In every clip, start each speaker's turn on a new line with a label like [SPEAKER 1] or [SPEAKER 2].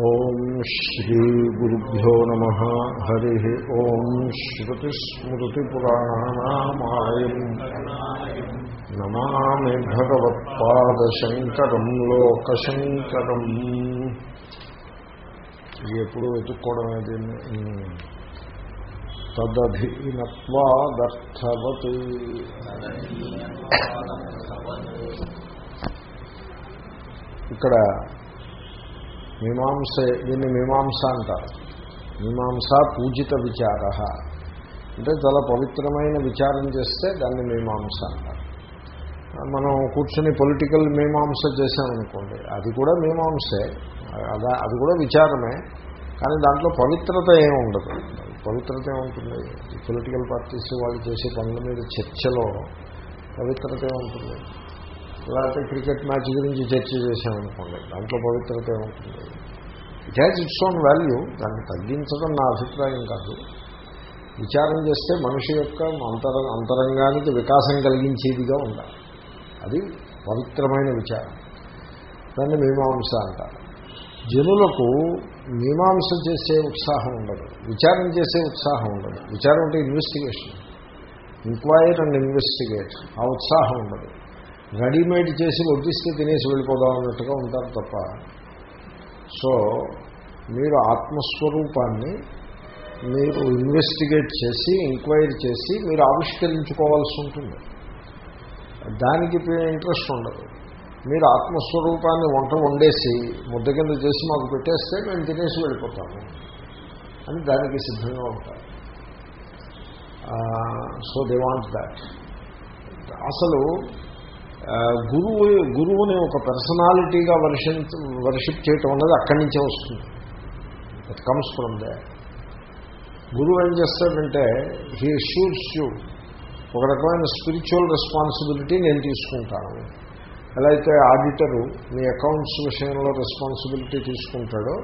[SPEAKER 1] ఓం శ్రీ గురుభ్యో నమ. హరి ఓం శ్రుతిస్మృతిపురాణానామాయం. నమామి భగవత్పాదశంకరం లోకశంకరం. ఇది ఎప్పుడు వెతుక్కోవడమే దీన్ని. తదధీనత్వాదర్థవత్ ఇక్కడ మీమాంస దీన్ని మీమాంస అంటారు. మీమాంస పూజిత విచార. అంటే చాలా పవిత్రమైన విచారం చేస్తే దాన్ని మీమాంస అంటారు. మనం కూర్చొని పొలిటికల్ మీమాంస చేసామనుకోండి అది కూడా మీమాంసే. అదా అది కూడా విచారమే. కానీ దాంట్లో పవిత్రత ఏమి ఉండదు. పవిత్రత ఏముంటుంది పొలిటికల్ పార్టీస్ వాళ్ళు చేసే పనుల మీద చర్చలో పవిత్రత ఏముంటుంది లేకపోతే క్రికెట్ మ్యాచ్ గురించి చర్చ చేశామనుకోండి దాంట్లో పవిత్రత ఏముంటుంది? It has its own value దాన్ని తగ్గించడం నా అభిప్రాయం కాదు. విచారం చేస్తే మనిషి యొక్క అంతర అంతరంగానికి వికాసం కలిగించేదిగా ఉండాలి. అది పవిత్రమైన విచారం. దాన్ని మీమాంస అంటారు. జనులకు మీమాంస చేసే ఉత్సాహం ఉండదు. విచారం చేసే ఉత్సాహం ఉండదు. విచారం అంటే ఇన్వెస్టిగేషన్ ఇంక్వైర్ అండ్ ఇన్వెస్టిగేట్ ఆ ఉత్సాహం ఉండదు. రెడీమేడ్ చేసి వడ్డిస్తే తినేసి వెళ్ళిపోదాం అన్నట్టుగా ఉంటారు తప్ప. సో మీరు ఆత్మస్వరూపాన్ని మీరు ఇన్వెస్టిగేట్ చేసి ఎంక్వైరీ చేసి మీరు ఆవిష్కరించుకోవాల్సి ఉంటుంది. దానికి ఇంట్రెస్ట్ ఉండదు. మీరు ఆత్మస్వరూపాన్ని వంట వండేసి ముద్ద కింద చేసి మాకు పెట్టేస్తే మేము తినేసి వెళ్ళిపోతాము. అని దానికి సిద్ధంగా ఉంటారు. సో దే వాంట్ దాట్ అసలు గురువు గురువుని ఒక పర్సనాలిటీగా వర్షం వర్షిప్ చేయటం అన్నది అక్కడి నుంచే వస్తుంది. ఇట్ కమ్స్ ఫ్రమ్ దే గురువు ఏం చేస్తాడంటే హీ షూర్స్ యూ ఒక రకమైన స్పిరిచువల్ రెస్పాన్సిబిలిటీ నేను తీసుకుంటాను. ఎలా అయితే ఆడిటరు మీ అకౌంట్స్ విషయంలో రెస్పాన్సిబిలిటీ తీసుకుంటాడో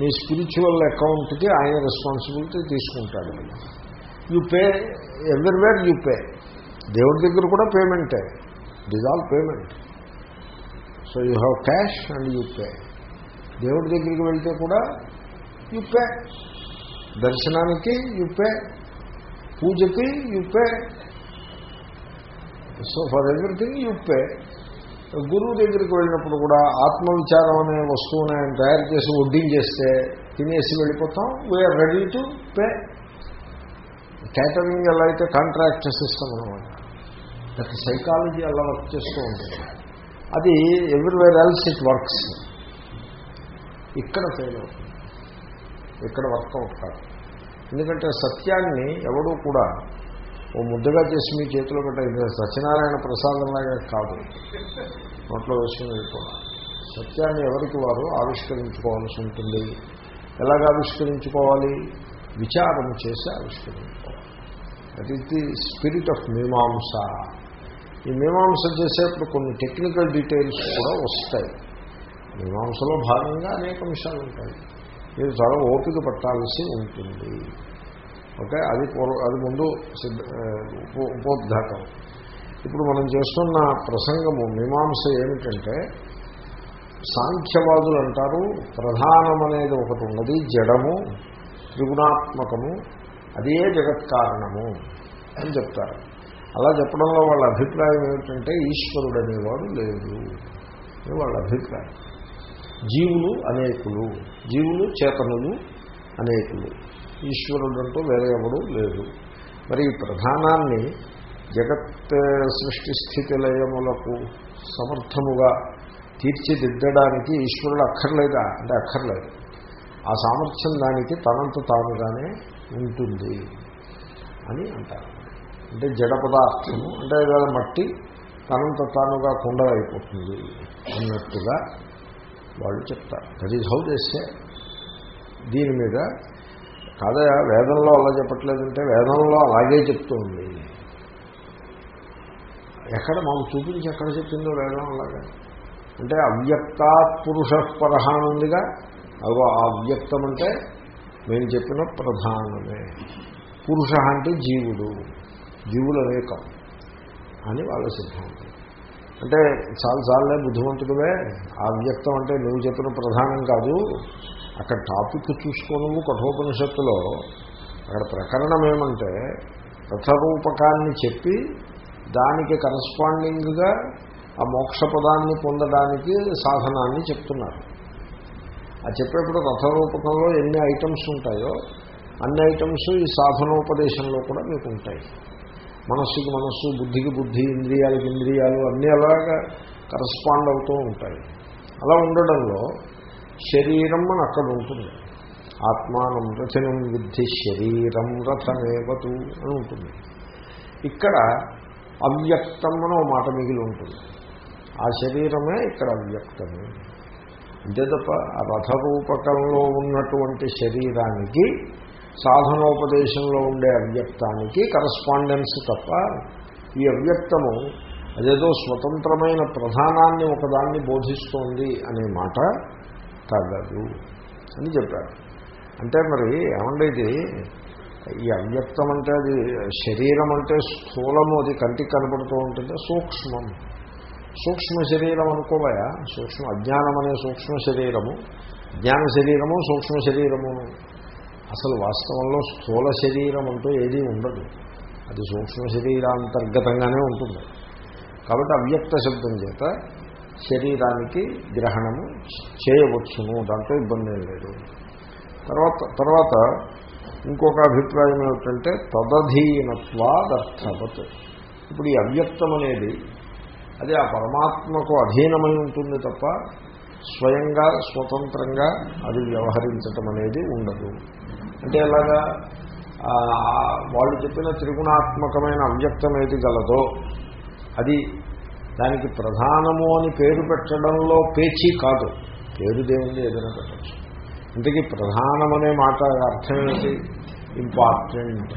[SPEAKER 1] మీ స్పిరిచువల్ అకౌంట్కి ఆయన రెస్పాన్సిబిలిటీ తీసుకుంటాడు. You pay everywhere you pay దేవుడి దగ్గర కూడా పేమెంటే it is all payment so you have cash and you pay దేవుడి దగ్గరికి వెళ్తే కూడా యూ పే దర్శనానికి యూ పే పూజకి you pay so for everything you pay గురువు దగ్గరికి వెళ్ళినప్పుడు కూడా ఆత్మవిచారం అనే వస్తువుని ఆయన తయారు చేసి వడ్డించేస్తే తినేసి వెళ్ళిపోతాం. We are ready to pay catering ఎలా అయితే కాంట్రాక్ట్ సిస్టమ్ అనమాట దట్ సైకాలజీ అలా వర్క్ చేస్తూ ఉంటుంది. అది ఎవ్రీవేర్ ఎల్స్ ఇట్ వర్క్స్ ఇక్కడ ఫెయిల్ అవుతుంది. ఇక్కడ వర్కౌట్ కాదు. ఎందుకంటే సత్యాన్ని ఎవడూ కూడా ఓ ముద్దగా చేసి మీ చేతిలో పెట్ట సత్యనారాయణ ప్రసాదంలాగా కాదు. నోట్లో వేసుకుని వెళ్ళిపోవడం. సత్యాన్ని ఎవరికి వారు ఆవిష్కరించుకోవాల్సి ఉంటుంది? ఎలాగ ఆవిష్కరించుకోవాలి? విచారం చేసి ఆవిష్కరించుకోవాలి. That is the spirit of Mimamsa. ఈ మీమాంస చేసేప్పుడు కొన్ని టెక్నికల్ డీటెయిల్స్ కూడా వస్తాయి. మీమాంసలో భాగంగా అనేక అంశాలు ఉంటాయి. మీరు చాలా ఓపిక పట్టాల్సి ఉంటుంది. ఓకే? అది అది ముందు ఉపోద్ఘాతం ఇప్పుడు మనం చేస్తున్న ప్రసంగము మీమాంస ఏమిటంటే సాంఖ్యవాదులు అంటారు ప్రధానమనేది ఒకటి ఉన్నది జడము త్రిగుణాత్మకము అదే జగత్కారణము అని చెప్తారు. అలా చెప్పడంలో వాళ్ళ అభిప్రాయం ఏమిటంటే ఈశ్వరుడు అనేవాడు లేదు అని వాళ్ళ అభిప్రాయం. జీవులు అనేకులు జీవులు చేతనులు అనేకులు. ఈశ్వరుడు అంటూ వేరే ఎవడు లేదు మరి ఈ ప్రధానాన్ని జగత్ సృష్టి స్థితి లయములకు సమర్థముగా తీర్చిదిద్దడానికి ఈశ్వరుడు అక్కర్లేదా? అంటే అక్కర్లేదు. ఆ సామర్థ్యం దానికి తనంత తానుగానే ఉంటుంది అని అంటారు. అంటే జడ పదార్థము అంటే ఏదైనా మట్టి తనంత తానుగా కుండ అయిపోతుంది అన్నట్టుగా వాళ్ళు చెప్తారు. దట్ ఈజ్ హౌ చేస్తే దీని మీద కాదయా వేదంలో అలా చెప్పట్లేదంటే వేదంలో అలాగే చెప్తుంది ఎక్కడ మాకు చూపించి ఎక్కడ చెప్పిందో వేదం అలాగా. అంటే అవ్యక్త పురుష పరహాన్ ఉందిగా అగో అవ్యక్తం అంటే మేము చెప్పిన ప్రధానమే. పురుష అంటే జీవుడు. జీవులు అనేకం అని వాళ్ళ సిద్ధాంతం. అంటే చాలాసార్లే బుద్ధిమంతుడువే బుద్ధిమంతుడివే ఆ వ్యక్తం అంటే నువ్వు చెప్పిన ప్రధానం కాదు. అక్కడ టాపిక్ చూసుకోను కఠోపనిషత్తులో. అక్కడ ప్రకరణం ఏమంటే రథరూపకాన్ని చెప్పి దానికి కరస్పాండింగ్గా ఆ మోక్ష పదాన్ని పొందడానికి సాధనాన్ని చెప్తున్నారు. ఆ చెప్పేప్పుడు రథరూపకంలో ఎన్ని ఐటమ్స్ ఉంటాయో అన్ని ఐటమ్స్ ఈ సాధనోపదేశంలో కూడా మీకు ఉంటాయి. మనస్సుకి మనస్సు బుద్ధికి బుద్ధి ఇంద్రియాలకి ఇంద్రియాలు అన్నీ అలాగా కరస్పాండ్ అవుతూ ఉంటాయి. అలా ఉండడంలో శరీరం అని అక్కడ ఉంటుంది. ఆత్మానం రచనం విద్ధి శరీరం రథమేవతు అని ఉంటుంది. ఇక్కడ అవ్యక్తం అని ఒక మాట మిగిలి ఉంటుంది. ఆ శరీరమే ఇక్కడ అవ్యక్తమే. అంతే తప్ప ఆ రథరూపకంలో ఉన్నటువంటి శరీరానికి సాధనోపదేశంలో ఉండే అవ్యక్తానికి కరస్పాండెన్స్ తప్ప ఈ అవ్యక్తము అదేదో స్వతంత్రమైన ప్రధానాన్ని ఒకదాన్ని బోధిస్తోంది అనే మాట తగదు అని చెప్పారు. అంటే మరి ఏమండి ఇది? ఈ అవ్యక్తం అంటే అది శరీరం అంటే స్థూలము అది కంటికి కనపడుతూ ఉంటుంది సూక్ష్మం. సూక్ష్మ శరీరం అనుకోవయా? సూక్ష్మ అజ్ఞానం అనే సూక్ష్మ శరీరము. జ్ఞాన శరీరము సూక్ష్మ శరీరము. అసలు వాస్తవంలో స్థూల శరీరం అంటూ ఏదీ ఉండదు. అది సూక్ష్మ శరీరాంతర్గతంగానే ఉంటుంది. కాబట్టి అవ్యక్త శబ్దం చేత శరీరానికి గ్రహణము చేయవచ్చును. దాంట్లో ఇబ్బంది ఏం లేదు. తర్వాత తర్వాత ఇంకొక అభిప్రాయం ఏమిటంటే తదధీనత్వాదర్థవత్. ఇప్పుడు ఈ అవ్యక్తం అనేది అది ఆ పరమాత్మకు అధీనమై ఉంటుంది తప్ప స్వయంగా స్వతంత్రంగా అది వ్యవహరించటం అనేది ఉండదు. అంటే ఎలాగా? వాళ్ళు చెప్పిన త్రిగుణాత్మకమైన అవ్యక్తం ఏది గలదో అది దానికి ప్రధానము అని పేరు పెట్టడంలో పేచీ కాదు. పేరు దేవుంది ఏదైనా పెట్టచ్చు. ఇంతకీ ప్రధానమనే మాట అర్థం ఏంటి? Important.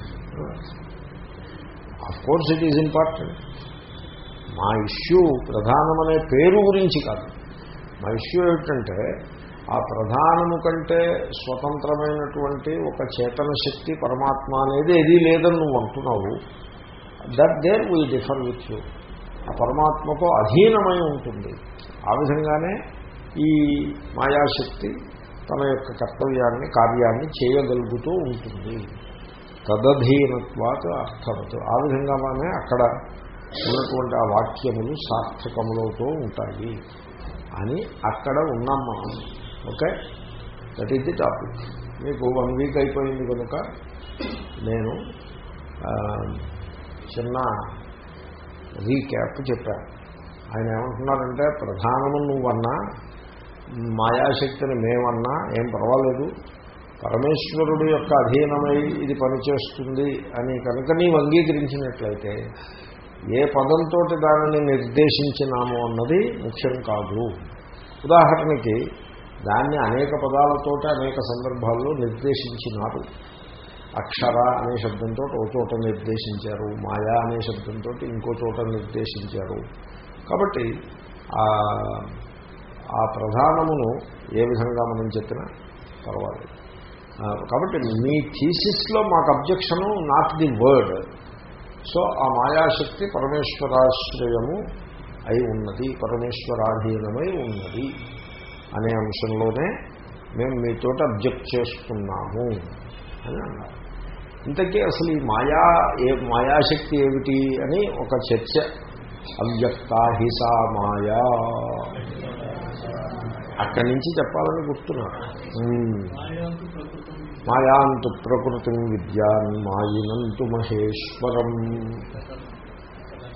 [SPEAKER 1] Of course it is important మా ఇష్యూ ప్రధానమనే పేరు గురించి కాదు. మా ఇష్యూ ఏమిటంటే ఆ ప్రధానము కంటే స్వతంత్రమైనటువంటి ఒక చేతన శక్తి పరమాత్మ అనేది ఏదీ లేదని నువ్వు అంటున్నావు that there we differ with you. ఆ పరమాత్మకు అధీనమై ఉంటుంది. ఆ విధంగానే ఈ మాయాశక్తి తన యొక్క కర్తవ్యాన్ని కార్యాన్ని చేయగలుగుతూ ఉంటుంది. తదధీనత్వాత అర్థవత్. ఆ విధంగానే అక్కడ ఉన్నటువంటి ఆ వాక్యములు సార్థకములవుతూ ఉంటాయి. అని అక్కడ ఉన్నాం మనం. Okay? That is the topic మీకు వన్ వీక్ అయిపోయింది కనుక నేను చిన్న రీక్యాప్ చెప్పాను ఆయన ఏమంటున్నారంటే ప్రధానము నువ్వన్నా మాయాశక్తిని మేమన్నా ఏం పర్వాలేదు. పరమేశ్వరుడు యొక్క అధీనమై ఇది పనిచేస్తుంది అని కనుక నీవు అంగీకరించినట్లయితే ఏ పదంతో దానిని నిర్దేశించినాము అన్నది ముఖ్యం కాదు. ఉదాహరణకి దాన్ని అనేక పదాలతోటి అనేక సందర్భాల్లో నిర్దేశించినారు. అక్షర అనే శబ్దంతో ఓ చోట నిర్దేశించారు. మాయా అనే శబ్దంతో ఇంకో చోట నిర్దేశించారు. కాబట్టి ఆ ప్రధానమును ఏ విధంగా మనం చెప్పినా పర్వాలేదు. కాబట్టి మీ థీసిస్లో మాకు objection not the word. So ఆ మాయాశక్తి పరమేశ్వరాశ్రయము అయి ఉన్నది పరమేశ్వరాధీనమై ఉన్నది. అనే అంశంలోనే మేము మీతో అబ్జెక్ట్ చేస్తున్నాము అని అన్నారు. ఇంతకీ అసలు ఈ మాయా ఏ మాయాశక్తి ఏమిటి అని ఒక చర్చ. అవ్యక్తాహిసా మాయా. అక్కడి నుంచి చెప్పాలని గుర్తున్నారు. మాయాంతు ప్రకృతి విద్యాన్ మాయినంతు మహేశ్వరం.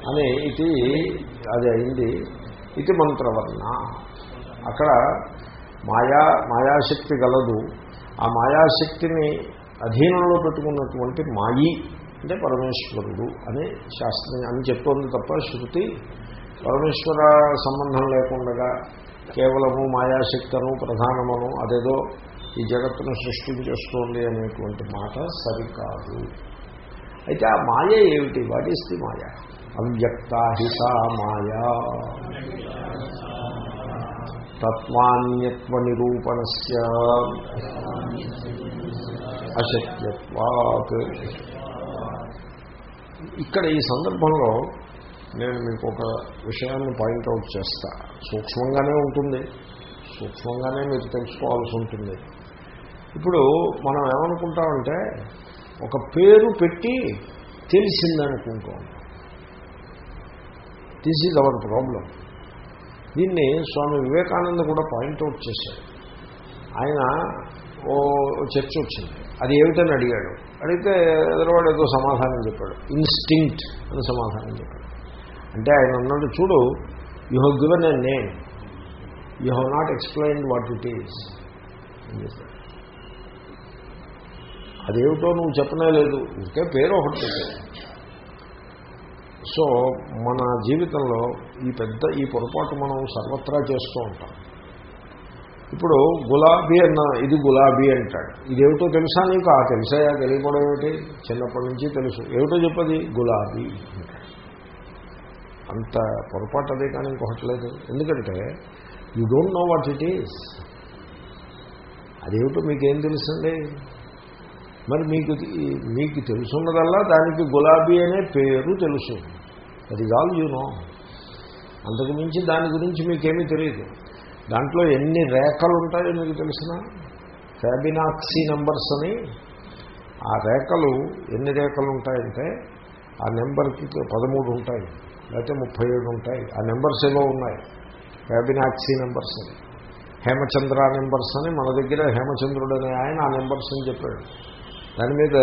[SPEAKER 1] అని ఇది అది అయింది. ఇది మంత్రవర్ణ. అక్కడ మాయా మాయాశక్తి గలదు. ఆ మాయాశక్తిని అధీనంలో పెట్టుకున్నటువంటి మాయి అంటే పరమేశ్వరుడు అని శాస్త్రం అని చెప్తోంది తప్ప శృతి పరమేశ్వర సంబంధం లేకుండా కేవలము మాయాశక్తను ప్రధానమను అదేదో ఈ జగత్తును సృష్టించేస్తోంది అనేటువంటి మాట సరికాదు. అయితే ఆ మాయ ఏమిటి? What is the maya? అవ్యక్తాహిత మాయా. తత్వాన్యత్వ నిరూపణస్ అశక్యత్వాత్. ఇక్కడ ఈ సందర్భంలో నేను మీకు ఒక విషయాన్ని పాయింట్అవుట్ చేస్తా. సూక్ష్మంగానే ఉంటుంది. సూక్ష్మంగానే మీరు తెలుసుకోవాల్సి ఉంటుంది. ఇప్పుడు మనం ఏమనుకుంటామంటే ఒక పేరు పెట్టి తెలిసిందనుకుంటాం. దిస్ ఈజ్ అవర్ ప్రాబ్లం దీన్ని స్వామి వివేకానంద కూడా పాయింట్అవుట్ చేశాడు ఆయన ఓ చర్చ వచ్చింది. అది ఏమిటని అడిగాడు. అడిగితే ఎదురువాడు ఏదో సమాధానం చెప్పాడు. ఇన్స్టింక్ట్ అని సమాధానం చెప్పాడు. అంటే ఆయన అన్నాడు చూడు you have given a name you have not explain what it is అని చెప్పాడు. అదేమిటో నువ్వు చెప్పనే లేదు. ఇంకే పేరు ఒకటి సో మన జీవితంలో ఈ పెద్ద ఈ పొరపాటు మనం సర్వత్రా చేస్తూ ఉంటాం. ఇప్పుడు గులాబీ అన్న ఇది గులాబీ అంటాడు. ఇదేమిటో తెలుసా నీకు? ఆ తెలుసాయా తెలియకపోవడం ఏమిటి? చిన్నప్పటి నుంచి తెలుసు. ఏమిటో చెప్పది గులాబీ అంత పొరపాటు అదే కానీ ఇంకొకటి లేదు. ఎందుకంటే you don't know what it is అదేమిటో మీకేం తెలుసండి? మరి మీకు మీకు తెలుసున్నదల్లా దానికి గులాబీ అనే పేరు తెలుసు. అది కాదు యూనో అంతకు మించి దాని గురించి మీకేమీ తెలియదు. దాంట్లో ఎన్ని రేఖలు ఉంటాయో మీకు తెలిసిన? ఫ్యాబినాక్సీ నెంబర్స్ అని. ఆ రేఖలు ఎన్ని రేఖలు ఉంటాయంటే ఆ నెంబర్కి పదమూడు ఉంటాయి. లేకపోతే ముప్పై ఏడు ఉంటాయి. ఆ నెంబర్స్ ఏవో ఉన్నాయి. ఫ్యాబినాక్సీ నెంబర్స్ అని. హేమచంద్ర నెంబర్స్ అని. మన దగ్గర హేమచంద్రుడు అనే ఆయన ఆ నెంబర్స్ అని చెప్పాడు. దాని మీద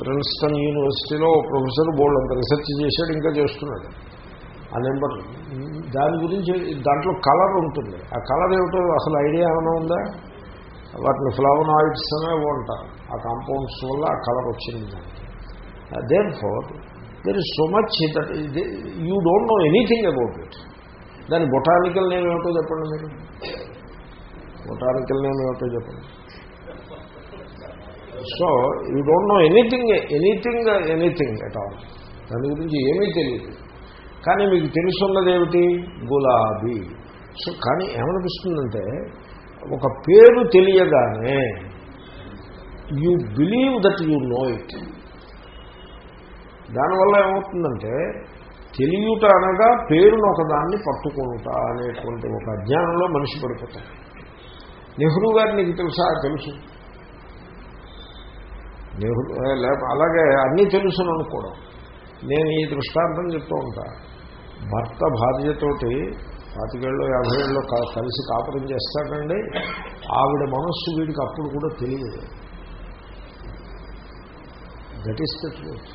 [SPEAKER 1] ప్రిన్స్టన్ యూనివర్సిటీలో ప్రొఫెసర్ బోల్డ్ అంత రీసెర్చ్ చేశాడు ఇంకా చేస్తున్నాడు. ఆ నెంబర్ దాని గురించి దాంట్లో కలర్ ఉంటుంది. ఆ కలర్ ఏమిటో అసలు ఐడియా ఏమైనా ఉందా? వాటిని ఫ్లవనాయిడ్స్ అనే ఉంటారు ఆ కాంపౌండ్స్ వల్ల ఆ కలర్ వచ్చింది. దానికి there for there is so much that you don't know anything about it దాని బొటానికల్ నేమ్ ఏమిటో చెప్పండి మీరు. బొటానికల్ నేమ్ ఏమిటో చెప్పండి. So you don't know anything anything anything at all దాని గురించి ఏమీ తెలియదు. కానీ మీకు తెలుసున్నది ఏమిటి? గులాబీ. సో కానీ ఏమనిపిస్తుందంటే ఒక పేరు తెలియగానే you believe that you know it దానివల్ల ఏమవుతుందంటే తెలియట అనగా పేరును ఒకదాన్ని పట్టుకుంటా అనేటువంటి ఒక అజ్ఞానంలో మనిషి పడిపోతాడు. నెహ్రూ గారు నీకు తెలుసా? తెలుసు. నెహ్రూ అలాగే అన్నీ తెలుసును అనుకోవడం నేను ఈ దృష్టాంతం చెప్తూ ఉంటా. భర్త భార్యతోటి పాతికేళ్ళు యాభై ఏళ్ళు కలిసి కాపురం చేస్తాడండి. ఆవిడ మనస్సు వీడికి అప్పుడు కూడా తెలియదు. That is the truth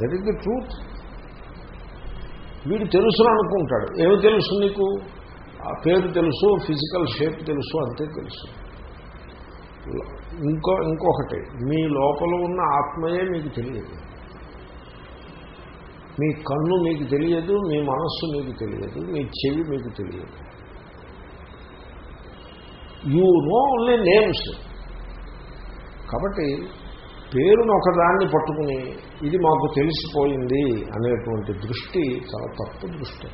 [SPEAKER 1] that is the truth వీడు తెలుసు అనుకుంటాడు. ఏమి తెలుసు నీకు? ఆ పేరు తెలుసు ఫిజికల్ షేప్ తెలుసు అంతే తెలుసు. ఇంకో ఇంకొకటి మీ లోపల ఉన్న ఆత్మయే మీకు తెలియదు. మీ కన్ను మీకు తెలియదు మీ మనస్సు మీకు తెలియదు మీ చెవి మీకు తెలియదు. యూ నో ఓన్లీ నేమ్స్ కాబట్టి పేరును ఒకదాన్ని పట్టుకుని ఇది మాకు తెలిసిపోయింది అనేటువంటి దృష్టి చాలా తప్పు దృష్టి.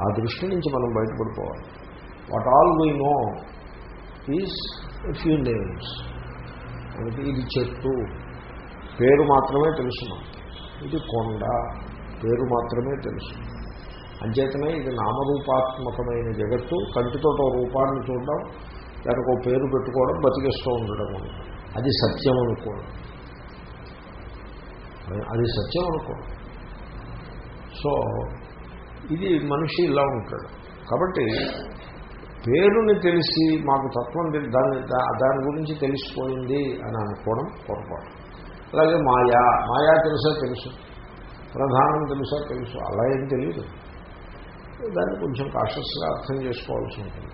[SPEAKER 1] ఆ దృష్టి నుంచి మనం బయటపడిపోవాలి. What all we know is few names మనకి ఇది చెట్టు. పేరు మాత్రమే తెలుసు మనకి ఇది కొండ. పేరు మాత్రమే తెలుసు అంచేతనే ఇది నామరూపాత్మకమైన జగత్తు. కంటితో రూపాన్ని చూడడం దానికి ఒక పేరు పెట్టుకోవడం బతికిస్తూ ఉండడం అది సత్యం అనుకోవడం. అది సత్యం అనుకోవడం. సో ఇది మనిషి ఇలా ఉంటాడు. కాబట్టి పేరుని తెలిసి మాకు తత్వం దాని దాని గురించి తెలిసిపోయింది అని అనుకోవడం పొరపాటు. అలాగే మాయా మాయా తెలుసా తెలుసు. ప్రధానం తెలుసా తెలుసు. అలా ఏం తెలియదు దాన్ని కొంచెం కాషస్గా అర్థం చేసుకోవాల్సి ఉంటుంది.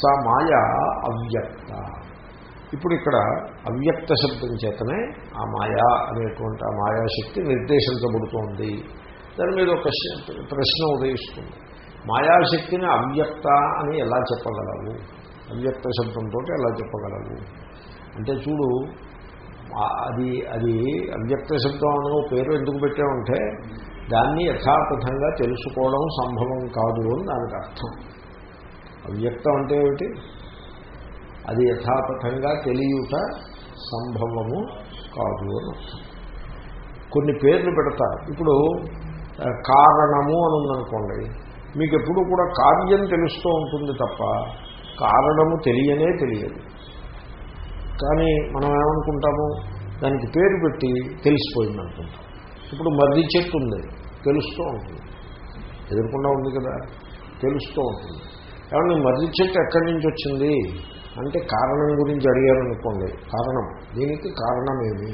[SPEAKER 1] సా మాయా అవ్యక్త. ఇప్పుడు ఇక్కడ అవ్యక్త శబ్దం చేతనే ఆ మాయా అనేటువంటి ఆ మాయాశక్తి నిర్దేశించబడుతోంది. దాని మీద ఒక ప్రశ్న ఉదయిస్తుంది. మాయాశక్తిని అవ్యక్త అని ఎలా చెప్పగలవు? అవ్యక్త శబ్దంతో ఎలా చెప్పగలవు? అంటే చూడు అది అది అవ్యక్త శబ్దం అనే పేరు ఎందుకు పెట్టామంటే దాన్ని యథాతథంగా తెలుసుకోవడం సంభవం కాదు అని దానికి అర్థం. అవ్యక్తం అంటే ఏమిటి? అది యథాతథంగా తెలియట సంభవము కాదు అని అర్థం. కొన్ని పేర్లు పెడతారు. ఇప్పుడు కారణము అని ఉందనుకోండి మీకు ఎప్పుడు కూడా కార్యం తెలుస్తూ ఉంటుంది తప్ప కారణము తెలియనే తెలియదు. కానీ మనం ఏమనుకుంటాము? దానికి పేరు పెట్టి తెలిసిపోయింది అనుకుంటాం. ఇప్పుడు మర్రి చెట్టు ఉంది తెలుస్తూ ఉంటుంది. ఎదురుకుండా ఉంది కదా తెలుస్తూ ఉంటుంది. ఏమంటే మర్రి చెట్టు ఎక్కడి నుంచి వచ్చింది? అంటే కారణం గురించి అడిగారనుకోండి కారణం. దీనికి కారణమేమి?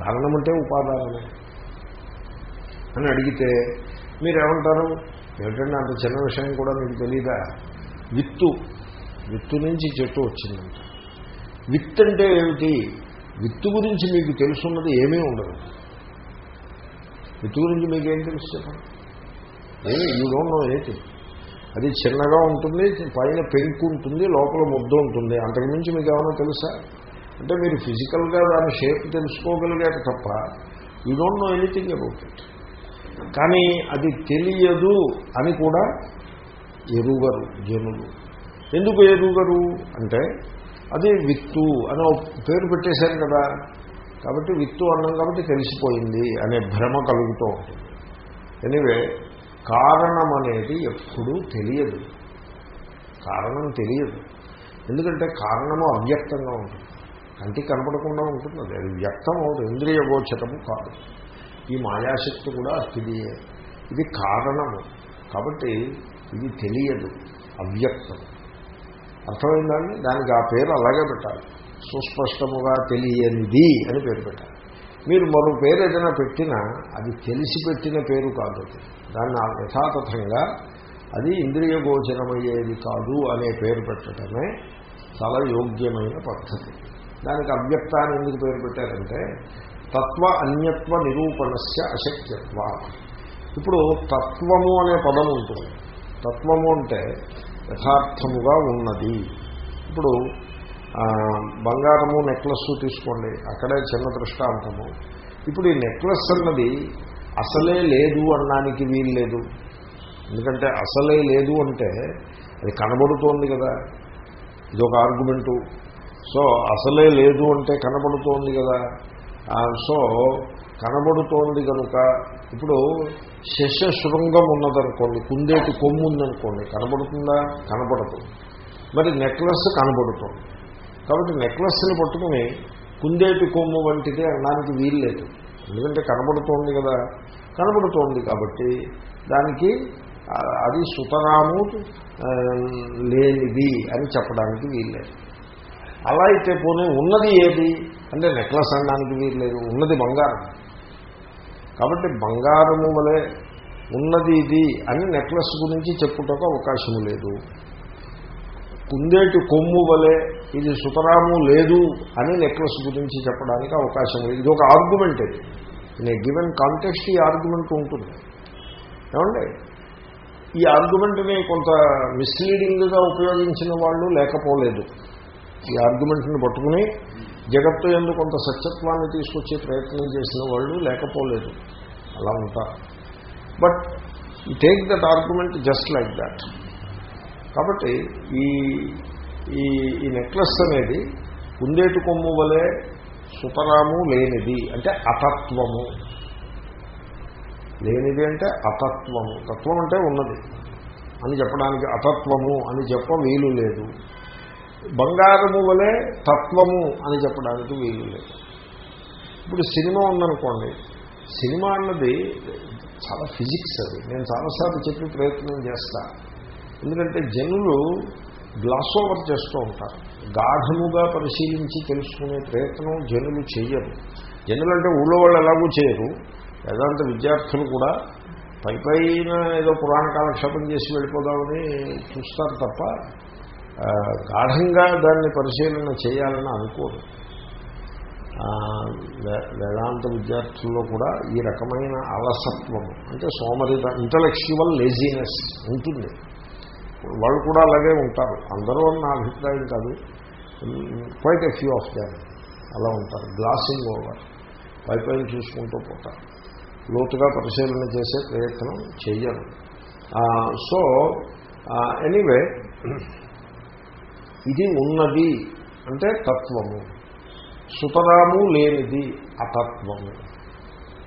[SPEAKER 1] కారణం అంటే ఉపాదానమే. అని అడిగితే మీరు ఏమంటారు ఏమిటంటే అంత చిన్న విషయం కూడా మీకు తెలీదా? విత్తు. విత్తు నుంచి చెట్టు వచ్చిందంట. విత్ అంటే ఏమిటి? విత్తు గురించి మీకు తెలుసున్నది ఏమీ ఉండదు. విత్తు గురించి మీకు ఏం తెలుసు చెప్పండి. ఏమి యూ డోంట్ నో అది చిన్నగా ఉంటుంది పైన పెంకు ఉంటుంది లోపల ముద్ద ఉంటుంది. అంతకుమించి మీకు ఏమైనా తెలుసా? అంటే మీరు ఫిజికల్గా దాని షేప్ తెలుసుకోగలిగారు తప్ప you don't know anything about it కానీ అది తెలియదు అని కూడా ఎరుగరు జనులు. ఎందుకు ఎరుగరు? అంటే అది విత్తు అని పేరు పెట్టేశారు కదా. కాబట్టి విత్తు అన్నం కాబట్టి తెలిసిపోయింది అనే భ్రమ కలుగుతూ ఉంటుంది. ఎనివే కారణం అనేది ఎప్పుడూ తెలియదు. కారణం తెలియదు. ఎందుకంటే కారణము అవ్యక్తంగా ఉంటుంది. కంటికి కనపడకుండా ఉంటుంది. అది అది వ్యక్తం అవుతుంది ఇంద్రియ గోచరము కాదు. ఈ మాయాశక్తి కూడా అతిథియే ఇది కారణము. కాబట్టి ఇది తెలియదు అవ్యక్తం. అర్థమైందండి? దానికి ఆ పేరు అలాగే పెట్టాలి. సుస్పష్టముగా తెలియనిది అని పేరు పెట్టాలి. మీరు మరో పేరు ఏదైనా పెట్టినా అది తెలిసి పెట్టిన పేరు కాదు దాన్ని ఆ యథాతథంగా అది ఇంద్రియ గోచరమయ్యేది కాదు అనే పేరు పెట్టడమే చాలా యోగ్యమైన పద్ధతి. దానికి అవ్యక్తాన్ని ఎందుకు పేరు పెట్టారంటే తత్వ అన్యత్వ నిరూపణస్య అశక్యత్వ. ఇప్పుడు తత్వము అనే పదం ఉంటుంది. తత్వము అంటే యథార్థముగా ఉన్నది. ఇప్పుడు బంగారము నెక్లెస్ తీసుకోండి. అక్కడే చిన్న దృష్టాంతము. ఇప్పుడు ఈ నెక్లెస్ అన్నది అసలే లేదు అనడానికి వీలు లేదు. ఎందుకంటే అసలే లేదు అంటే అది కనబడుతోంది కదా. ఇది ఒక ఆర్గ్యుమెంటు. సో అసలే లేదు అంటే కనబడుతోంది కదా. సో కనబడుతోంది కనుక ఇప్పుడు శశ శృంగం ఉన్నదనుకోండి కుందేటి కొమ్ము ఉందనుకోండి కనబడుతుందా? కనబడదు. మరి నెక్లెస్ కనబడుతుంది. కాబట్టి నెక్లెస్ని పట్టుకుని కుందేటి కొమ్ము వంటిది అనడానికి వీల్లేదు ఎందుకంటే కనబడుతోంది కదా. కనబడుతోంది కాబట్టి దానికి అది సుతరాము లేనిది అని చెప్పడానికి వీల్లేదు అలా అయితే పోనీ ఉన్నది ఏది? అంటే నెక్లెస్ అనడానికి వీల్లేదు ఉన్నది బంగారం. కాబట్టి బంగారము వలె ఉన్నది ఇది అని నెక్లెస్ గురించి చెప్పుటకు అవకాశం లేదు. కుందేటి కొమ్ము వలె ఇది సుతరాము లేదు అని నెక్లెస్ గురించి చెప్పడానికి అవకాశం లేదు. ఇది ఒక ఆర్గ్యుమెంట్ ఇది. ఇన్ గివెన్ కాంటెక్స్ట్ ఈ ఆర్గ్యుమెంట్ ఉంటుంది. ఏమండి? ఈ ఆర్గ్యుమెంట్ని కొంత మిస్లీడింగ్గా ఉపయోగించిన వాళ్ళు లేకపోలేదు. ఈ ఆర్గ్యుమెంట్ని పట్టుకుని జగత్తు ఎందు కొంత సత్యత్వాన్ని తీసుకొచ్చే ప్రయత్నం చేసిన వాళ్ళు లేకపోలేదు. అలా ఉంటారు. But you take that argument just like that కాబట్టి ఈ ఈ ఈ నెక్లెస్ అనేది కుందేటు కొమ్ము వలె సుతరాము లేనిది అంటే అతత్వము. లేనిది అంటే అతత్వము. తత్వం అంటే ఉన్నది. అని చెప్పడానికి అతత్వము అని చెప్ప వీలు లేదు. బంగారము వలె తత్వము అని చెప్పడానికి వీలు లేదు. ఇప్పుడు సినిమా ఉందనుకోండి సినిమా అన్నది చాలా ఫిజిక్స్ అది. నేను చాలాసార్లు చెప్పి ప్రయత్నం చేస్తా. ఎందుకంటే జనులు గ్లాస్ ఓవర్ చేస్తూ ఉంటారు. గాఢముగా పరిశీలించి తెలుసుకునే ప్రయత్నం జనులు చేయరు జనులు అంటే ఊళ్ళో వాళ్ళు ఎలాగూ చేయరు. వేదాంత విద్యార్థులు కూడా పై పైన ఏదో పురాణ కాలక్షేపం చేసి వెళ్ళిపోదామని చూస్తారు తప్ప గాఢంగా దాన్ని పరిశీలన చేయాలని అనుకోరు వేదాంత విద్యార్థుల్లో కూడా ఈ రకమైన అలసత్వము అంటే సోమరిత ఇంటలెక్చువల్ లేజీనెస్ ఉంటుంది. వాళ్ళు కూడా అలాగే ఉంటారు. అందరూ నా అభిప్రాయం కాదు. Quite a few of them అలా ఉంటారు. గ్లాసింగ్ ఓవర్ పైపైన చూసుకుంటూ పోతారు. లోతుగా పరిశీలన చేసే ప్రయత్నం చెయ్యరు. సో ఎనీవే ఇది ఉన్నది అంటే తత్వము. సుతరాము లేనిది అతత్వము.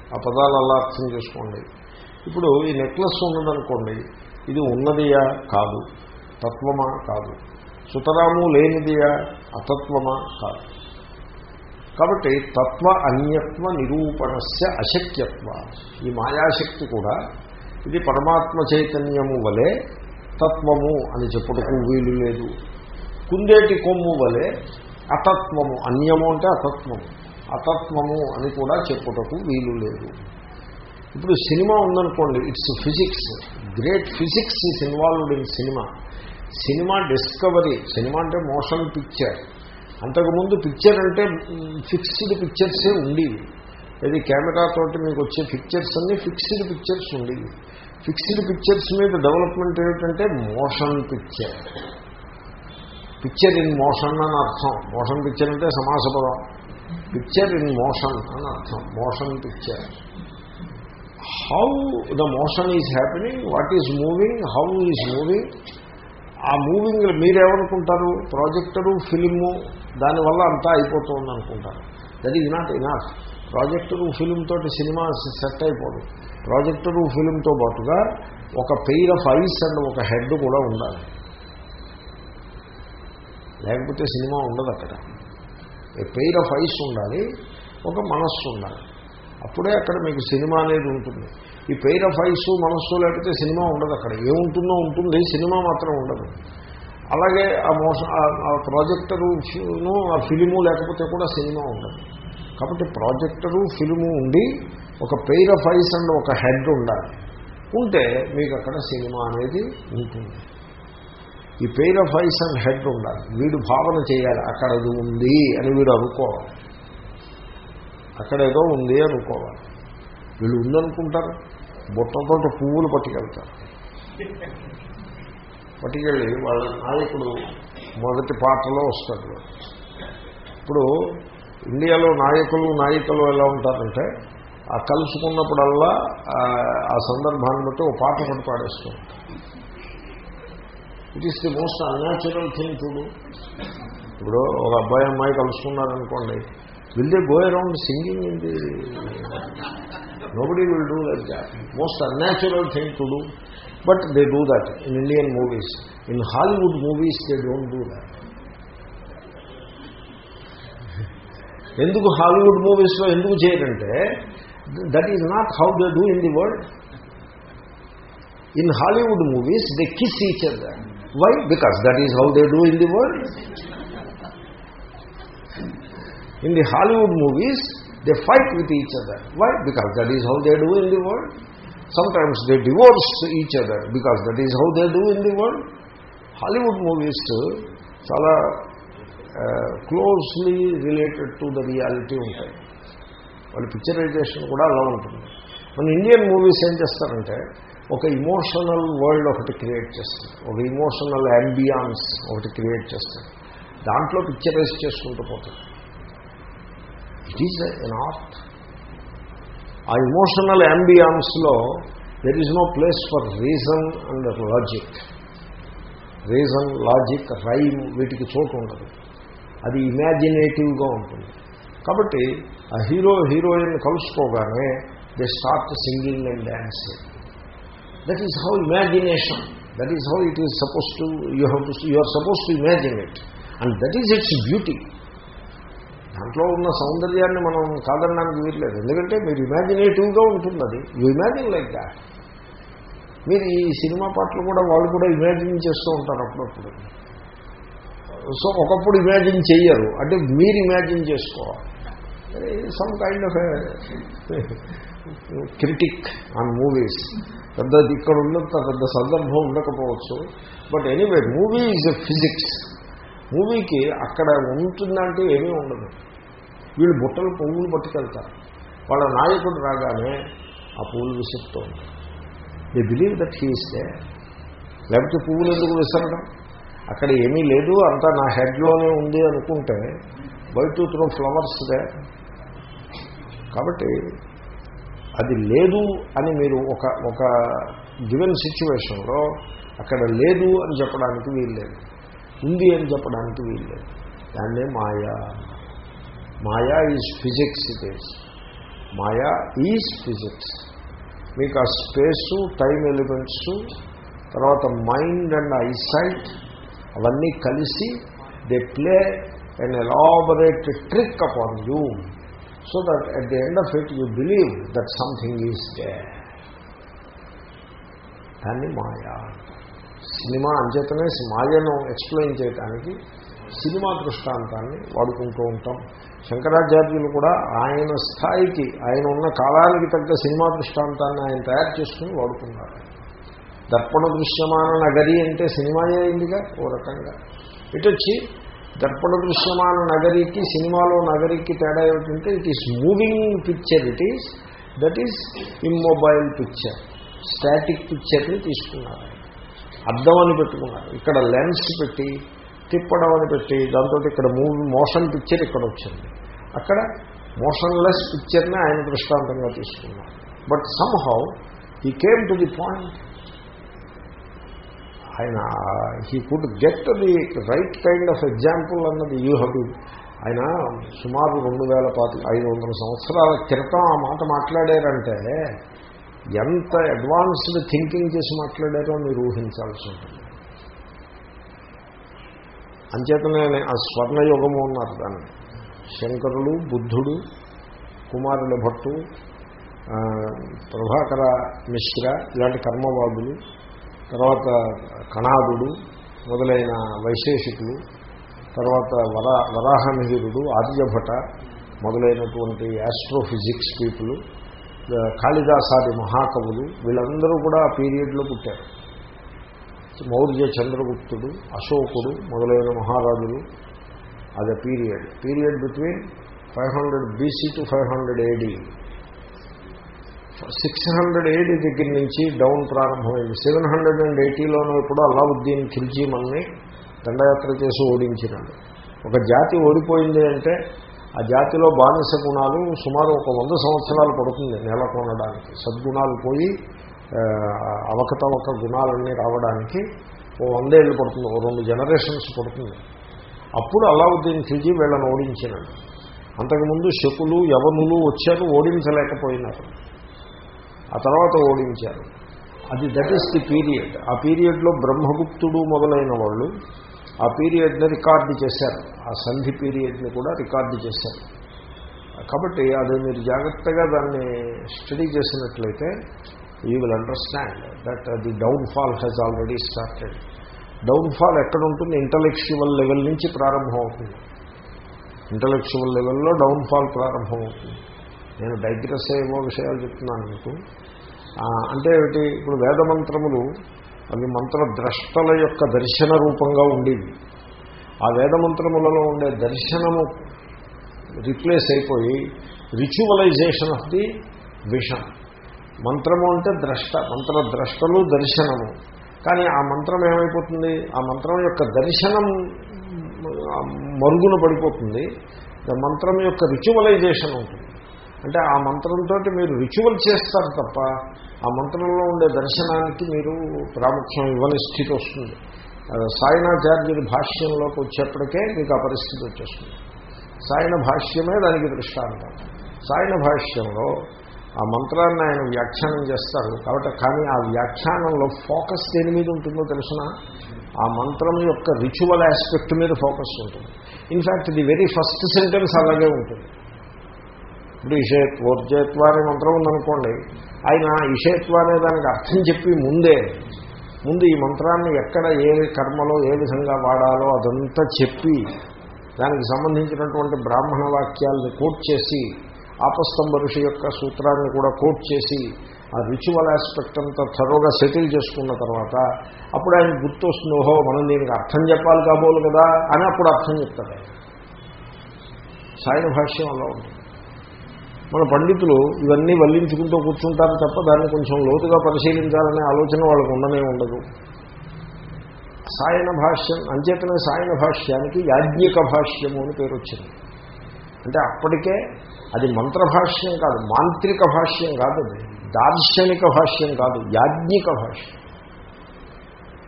[SPEAKER 1] ఆ పదాలు అలా అర్థం చేసుకోండి. ఇప్పుడు ఈ నెక్లెస్ ఉన్నదనుకోండి ఇది ఉన్నదియా కాదు తత్వమా కాదు. సుతరాము లేనిదియా అతత్వమా కాదు. కాబట్టి తత్వ అన్యత్వ నిరూపణస్య అశక్యత్వ. ఈ మాయాశక్తి కూడా ఇది పరమాత్మ చైతన్యము వలె తత్వము అని చెప్పుటకు వీలు లేదు. కుందేటి కొమ్ము వలె అతత్వము. అన్యము అంటే అతత్వము. అతత్వము అని కూడా చెప్పుటకు వీలు లేదు. ఇప్పుడు సినిమా ఉందనుకోండి it's physics. Great physics is involved in cinema. Cinema discovery cinema అంటే మోషన్ పిక్చర్. అంతకుముందు పిక్చర్ అంటే ఫిక్స్డ్ పిక్చర్సే ఉండేవి. ఇది కెమెరాతోటి మీకు వచ్చే పిక్చర్స్ అన్నీ ఫిక్స్డ్ పిక్చర్స్ ఉండేవి. ఫిక్స్డ్ పిక్చర్స్ మీద డెవలప్మెంట్ ఏమిటంటే motion picture. Picture in motion అని అర్థం. మోషన్ పిక్చర్ అంటే సమాసపదం. పిక్చర్ ఇన్ మోషన్ అని అర్థం. Motion picture how the motion is happening what is moving how is moving ఆ మూవింగ్ మీరేమనుకుంటారు? ప్రాజెక్టరు ఫిలిము దానివల్ల అంతా అయిపోతుంది అనుకుంటారు. That is not enough projector film తోటి సినిమా సెట్ అయిపోదు. ప్రాజెక్టరు ఫిలింతో పాటుగా ఒక పెయిర్ ఆఫ్ ఐస్ అండ్ ఒక హెడ్ కూడా ఉండాలి. లేకపోతే సినిమా ఉండదు అక్కడ. ఏ పెయిర్ ఆఫ్ ఐస్ ఉండాలి ఒక మనస్సు ఉండాలి. అప్పుడే అక్కడ మీకు సినిమా అనేది ఉంటుంది. ఈ పెయిర్ ఆఫ్ ఐస్ మనస్సు లేకపోతే సినిమా ఉండదు అక్కడ. ఏముంటుందో ఉంటుంది సినిమా మాత్రం ఉండదు. అలాగే ఆ మోసం ఆ ప్రాజెక్టరు ఆ ఫిలిము లేకపోతే కూడా సినిమా ఉండదు. కాబట్టి ప్రాజెక్టరు ఫిలిము ఉండి ఒక పెయిర్ ఆఫ్ ఐస్ అండ్ ఒక హెడ్ ఉండాలి. ఉంటే మీకు అక్కడ సినిమా అనేది ఉంటుంది. ఈ pair of eyes and head ఉండాలి. వీడు భావన చేయాలి. అక్కడ అది ఉంది అని వీడు అనుకోవాలి. అక్కడ ఏదో ఉంది అనుకోవాలి. వీళ్ళు ఉందనుకుంటారు. బుట్టతో పువ్వులు పట్టుకెళ్తారు. పట్టుకెళ్ళి వాళ్ళ నాయకుడు మొదటి పాటలో వస్తాడు. ఇప్పుడు ఇండియాలో నాయకులు నాయికలు ఎలా ఉంటారంటే ఆ కలుసుకున్నప్పుడల్లా ఆ సందర్భాన్ని బట్టి ఒక పాట పడి పాడేస్తూ it is the most unnatural thing చూడు ఇప్పుడు ఒక అబ్బాయి అమ్మాయి కలుసుకున్నారనుకోండి will they go around singing in the nobody will do that that most unnatural thing to do but they do that in Indian movies in Hollywood movies they don't do that ఎందుకు Hollywood మూవీస్లో ఎందుకు చేయరంటే that is not how they do in the world in Hollywood movies they kiss each other why because that is how they do in the world in the Hollywood movies they fight with each other why because that is how they do in the world sometimes they divorce each other because that is how they do in the world Hollywood movies చాలా closely related to the reality ఉంటాయి. వాళ్ళ picturisation కూడా అలా ఉంటుంది. మన Indian movies ఏం చేస్తారంటే ఒక ఇమోషనల్ వరల్డ్ ఒకటి క్రియేట్ చేస్తారు ఒక ఇమోషనల్ యాంబియాన్స్ ఒకటి క్రియేట్ చేస్తారు దాంట్లో పిక్చరైజ్ చేసుకుంటూ పోతుంది ఇట్ ఈజ్ ఎన్ ఆర్ట్ ఆ emotional యాంబియాన్స్లో there is no place for reason and logic reason logic rhyme వీటికి చోటు ఉండదు. అది ఇమాజినేటివ్గా ఉంటుంది. కాబట్టి ఆ hero heroine కలుసుకోగానే they start singing and dancing that is how imagination that is how it is suppose to you have to you are suppose to imagine it and that is its beauty దాంట్లో ఉన్న సౌందర్యాన్ని మనం కాదనడానికి వీరలేదు ఎందుకంటే మీరు ఇమాజినేటివ్గా ఉంటుంది అది you imagine like that మీరు ఈ సినిమా పాటలు కూడా వాళ్ళు కూడా ఇమాజిన్ చేస్తూ ఉంటారు అప్పుడప్పుడు. సో ఒకప్పుడు ఇమాజిన్ చెయ్యరు. అంటే మీరు ఇమాజిన్ చేసుకోవాలి. Some kind of critic on movies పెద్ద ఇక్కడ ఉన్నంత పెద్ద సందర్భం ఉండకపోవచ్చు. But anyway movie is a physics మూవీకి అక్కడ ఉంటుందంటే ఏమీ ఉండదు. వీళ్ళు బుట్టలు పువ్వులు పట్టుకెళ్తారు. వాళ్ళ నాయకుడు రాగానే ఆ పువ్వులు విసురుతూ ఉంటారు. దే బిలీవ్ దట్ హీస్తే లేకపోతే పువ్వులు ఎందుకు విసరడం? అక్కడ ఏమీ లేదు. అంతా నా హెడ్లోనే ఉంది అనుకుంటే బయట త్రో ఫ్లవర్స్ దే కాబట్టి అది లేదు అని మీరు ఒక ఒక గివెన్ సిచ్యువేషన్లో అక్కడ లేదు అని చెప్పడానికి వీల్లేదు. ఉంది అని చెప్పడానికి వీల్లేదు. దాన్నే మాయా maya is physics it maya is physics మీకు ఆ స్పేసు టైం ఎలిమెంట్స్ తర్వాత మైండ్ అండ్ ఐసైట్ అవన్నీ కలిసి they play and elaborate trick upon you so that at the end of it you believe that something is there. దాన్ని మాయా. Cinema అంచేతనే మాయను explain చేయడానికి సినిమా దృష్టాంతాన్ని వాడుకుంటూ ఉంటాం. శంకరాచార్యులు కూడా ఆయన స్థాయికి ఆయన ఉన్న కాలానికి తగ్గ సినిమా దృష్టాంతాన్ని ఆయన తయారు చేసుకుని వాడుకున్నారు దర్పణ దృశ్యమాన నగరి అంటే సినిమాయే అయిందిగా ఓ రకంగా. ఇటు వచ్చి దర్పణ దృశ్యమాన నగరికి సినిమాలో నగరికి తేడా ఏమిటంటే it is moving picture it is that is immobile picture static పిక్చర్ని తీసుకున్నారు అద్దం అని పెట్టుకున్నారు. ఇక్కడ లెన్స్ పెట్టి తిప్పడం అని పెట్టి దాంతో ఇక్కడ మూవీ మోషన్ పిక్చర్ ఇక్కడ వచ్చింది. అక్కడ మోషన్లెస్ పిక్చర్ని ఆయన దృష్టాంతంగా తీసుకున్నారు. But somehow he came to the point ఆయన he could get the right kind of example అన్నది యూ హ్యావ్ టు ఆయన సుమారు రెండు వేల పాతి ఐదు వందల సంవత్సరాల క్రితం ఆ మాట మాట్లాడారంటే ఎంత అడ్వాన్స్డ్ థింకింగ్ చేసి మాట్లాడారో మీరు ఊహించాల్సి ఉంటుంది. అంచేతనే ఆ స్వర్ణయుగము ఉన్నారు దాన్ని. శంకరుడు బుద్ధుడు కుమారుల భట్టు ప్రభాకర మిశ్ర ఇలాంటి కర్మవాదులు తర్వాత కణాదుడు మొదలైన వైశేషికులు తర్వాత వరా వరాహమిహిరుడు ఆర్యభట మొదలైనటువంటి యాస్ట్రోఫిజిక్స్ పీపుల్ కాళిదాసాది మహాకవులు వీళ్ళందరూ కూడా ఆ పీరియడ్లో పుట్టారు. మౌర్య చంద్రగుప్తుడు అశోకుడు మొదలైన మహారాజులు అది period. Period between five hundred BC to five hundred AD six hundred eighty దగ్గర నుంచి డౌన్ ప్రారంభమైంది. సెవెన్ హండ్రెడ్ అండ్ ఎయిటీలోనూ ఇప్పుడు అలావుద్దీన్ ఖిల్జీ మనని దండయాత్ర చేసి ఓడించినాడు. ఒక జాతి ఓడిపోయింది అంటే ఆ జాతిలో బానిస గుణాలు సుమారు ఒక వంద సంవత్సరాలు పడుతుంది నెలకొనడానికి. సద్గుణాలు పోయి అవకతవక గుణాలన్నీ రావడానికి ఓ వందేళ్ళు పడుతుంది ఓ రెండు జనరేషన్స్ పడుతుంది. అప్పుడు అలావుద్దీన్ ఖిల్జీ వీళ్ళని ఓడించినాడు. అంతకుముందు శకులు యవనులు వచ్చారు ఓడించలేకపోయినారు. ఆ తర్వాత ఓడించారు. అది దట్ ఈస్ ది పీరియడ్ ఆ పీరియడ్లో బ్రహ్మగుప్తుడు మొదలైన వాళ్ళు ఆ పీరియడ్ని రికార్డు చేశారు. ఆ సంధి పీరియడ్ని కూడా రికార్డు చేశారు. కాబట్టి అది మీరు జాగ్రత్తగా దాన్ని స్టడీ చేసినట్లయితే you will understand that the downfall has already started downfall ఎక్కడ ఉంటుంది? ఇంటలెక్చువల్ లెవెల్ నుంచి ప్రారంభం అవుతుంది ఇంటలెక్చువల్ లెవెల్లో డౌన్ఫాల్ ప్రారంభం అవుతుంది నేను డైగ్రెస్ ఏవో విషయాలు చెప్తున్నాను మీకు. అంటే ఏమిటి? ఇప్పుడు వేదమంత్రములు అవి మంత్రద్రష్టల యొక్క దర్శన రూపంగా ఉండేవి. ఆ వేదమంత్రములలో ఉండే దర్శనము రిప్లేస్ అయిపోయి రిచువలైజేషన్ ఆఫ్ ది విషన్. మంత్రము అంటే ద్రష్ట మంత్రద్రష్టలు దర్శనము. కానీ ఆ మంత్రం ఏమైపోతుంది? ఆ మంత్రం యొక్క దర్శనం మరుగున పడిపోతుంది. మంత్రం యొక్క రిచువలైజేషన్ ఉంటుంది. అంటే ఆ మంత్రంతో మీరు రిచువల్ చేస్తారు తప్ప ఆ మంత్రంలో ఉండే దర్శనానికి మీరు ప్రాముఖ్యం ఇవ్వని స్థితి వస్తుంది. సాయనాచార్యుడి భాష్యంలోకి వచ్చేప్పటికే మీకు ఆ పరిస్థితి వచ్చేస్తుంది. సాయన భాష్యమే దానికి దృష్టాంతం. సాయన భాష్యంలో ఆ మంత్రాన్ని ఆయన వ్యాఖ్యానం చేస్తారు కాబట్టి కానీ ఆ వ్యాఖ్యానంలో ఫోకస్ దేని మీద ఉంటుందో తెలిసిన? ఆ మంత్రం యొక్క రిచువల్ ఆస్పెక్ట్ మీద ఫోకస్ ఉంటుంది. In fact the very first sentence అలాగే ఉంటుంది. ఇప్పుడు ఇషేత్వోర్జేత్వ అనే మంత్రం ఉందనుకోండి ఆయన ఇషేత్వ అనే దానికి అర్థం చెప్పి ముందే ముందు ఈ మంత్రాన్ని ఎక్కడ ఏ కర్మలో ఏ విధంగా వాడాలో అదంతా చెప్పి దానికి సంబంధించినటువంటి బ్రాహ్మణ వాక్యాలను కోట్ చేసి ఆపస్తంభ ఋషి యొక్క సూత్రాన్ని కూడా కోట్ చేసి ఆ రిచువల్ ఆస్పెక్ట్ అంతా త్వరగా సెటిల్ చేసుకున్న తర్వాత అప్పుడు ఆయన గుర్తొస్తుంది ఓహో మనం దీనికి అర్థం చెప్పాలి కాబోలు కదా అని అప్పుడు అర్థం చెప్తాడు. సాయన భాష్యం అలా ఉంటుంది. మన పండితులు ఇవన్నీ వల్లించుకుంటూ కూర్చుంటారు తప్ప దాన్ని కొంచెం లోతుగా పరిశీలించాలనే ఆలోచన వాళ్ళకు ఉండనే ఉండదు. సాయన భాష్యం అంచేతనే సాయన భాష్యానికి యాజ్ఞిక భాష్యము అని పేరు వచ్చింది. అంటే అప్పటికే అది మంత్రభాష్యం కాదు మాంత్రిక భాష్యం కాదు అది దార్శనిక భాష్యం కాదు యాజ్ఞిక భాష్యం.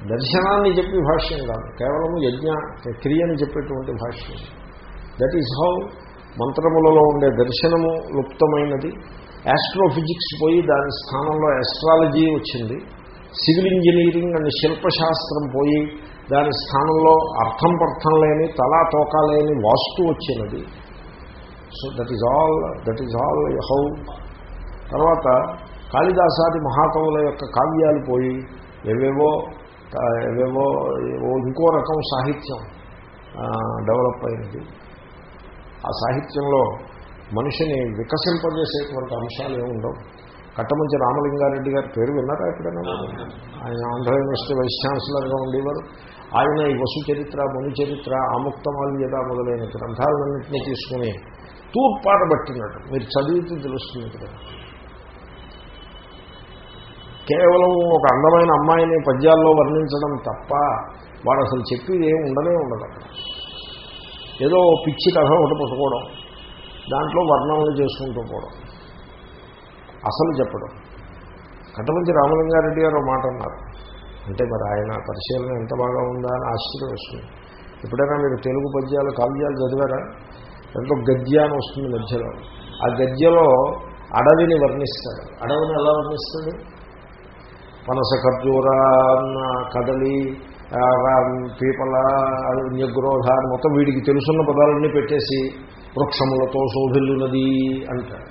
[SPEAKER 1] దర్శనాన్ని చెప్పి భాష్యం కాదు కేవలం యజ్ఞ క్రియని చెప్పేటువంటి భాష్యం. దట్ ఈస్ హౌ మంత్రములలో ఉండే దర్శనము లుప్తమైనది. యాస్ట్రోఫిజిక్స్ పోయి దాని స్థానంలో ఎస్ట్రాలజీ వచ్చింది. సివిల్ ఇంజనీరింగ్ అండ్ శిల్పశాస్త్రం పోయి దాని స్థానంలో అర్థం పర్థం లేని తలా తోకా లేని వాస్తు వచ్చినది. So that is all that is all how తర్వాత కాళిదాసాది మహాకవుల యొక్క కావ్యాలు పోయి ఏవేవో ఏవేవో ఇంకో రకం సాహిత్యం డెవలప్ అయినది. ఆ సాహిత్యంలో మనిషిని వికసింపజేసేటువంటి అంశాలు ఏమి ఉండవు. కట్టమంచి రామలింగారెడ్డి గారి పేరు విన్నారా ఎప్పుడైనా? ఆయన ఆంధ్ర యూనివర్సిటీ వైస్ ఛాన్సలర్గా ఉండేవారు. ఆయన ఈ వసు చరిత్ర ముని చరిత్ర ఆముక్తమాల్యద మొదలైన గ్రంథాలన్నింటినీ తీసుకుని తూర్పాట పట్టినట్టు. మీరు చదివితే తెలుస్తుంది కదా కేవలం ఒక అందమైన అమ్మాయిని పద్యాల్లో వర్ణించడం తప్ప వాడు అసలు చెప్పేది ఏమి ఉండనే ఉండదు అక్కడ. ఏదో పిచ్చి కథ ఒకటి పుట్టుకోవడం. దాంట్లో వర్ణములు చేసుకుంటూ పోవడం. అసలు చెప్పడం. కట్టమంచి రామలింగారెడ్డి గారు మాట అన్నారు. అంటే మరి ఆయన పరిశీలన ఎంత బాగా ఉందా అని ఆశ్చర్యం వస్తుంది. ఎప్పుడైనా మీరు తెలుగు పద్యాలు కావ్యాలు చదివారా? ఎంతో గద్య అని వస్తుంది మధ్యలో. ఆ గద్యలో అడవిని వర్ణిస్తాడు. అడవిని ఎలా వర్ణిస్తాడు? పనస ఖర్జూర కదలి పీపల న్యగ్రోధ మొత్తం వీడికి తెలుసున్న పదాలన్నీ పెట్టేసి వృక్షములతో శోభిల్లున్నది అంటాడు.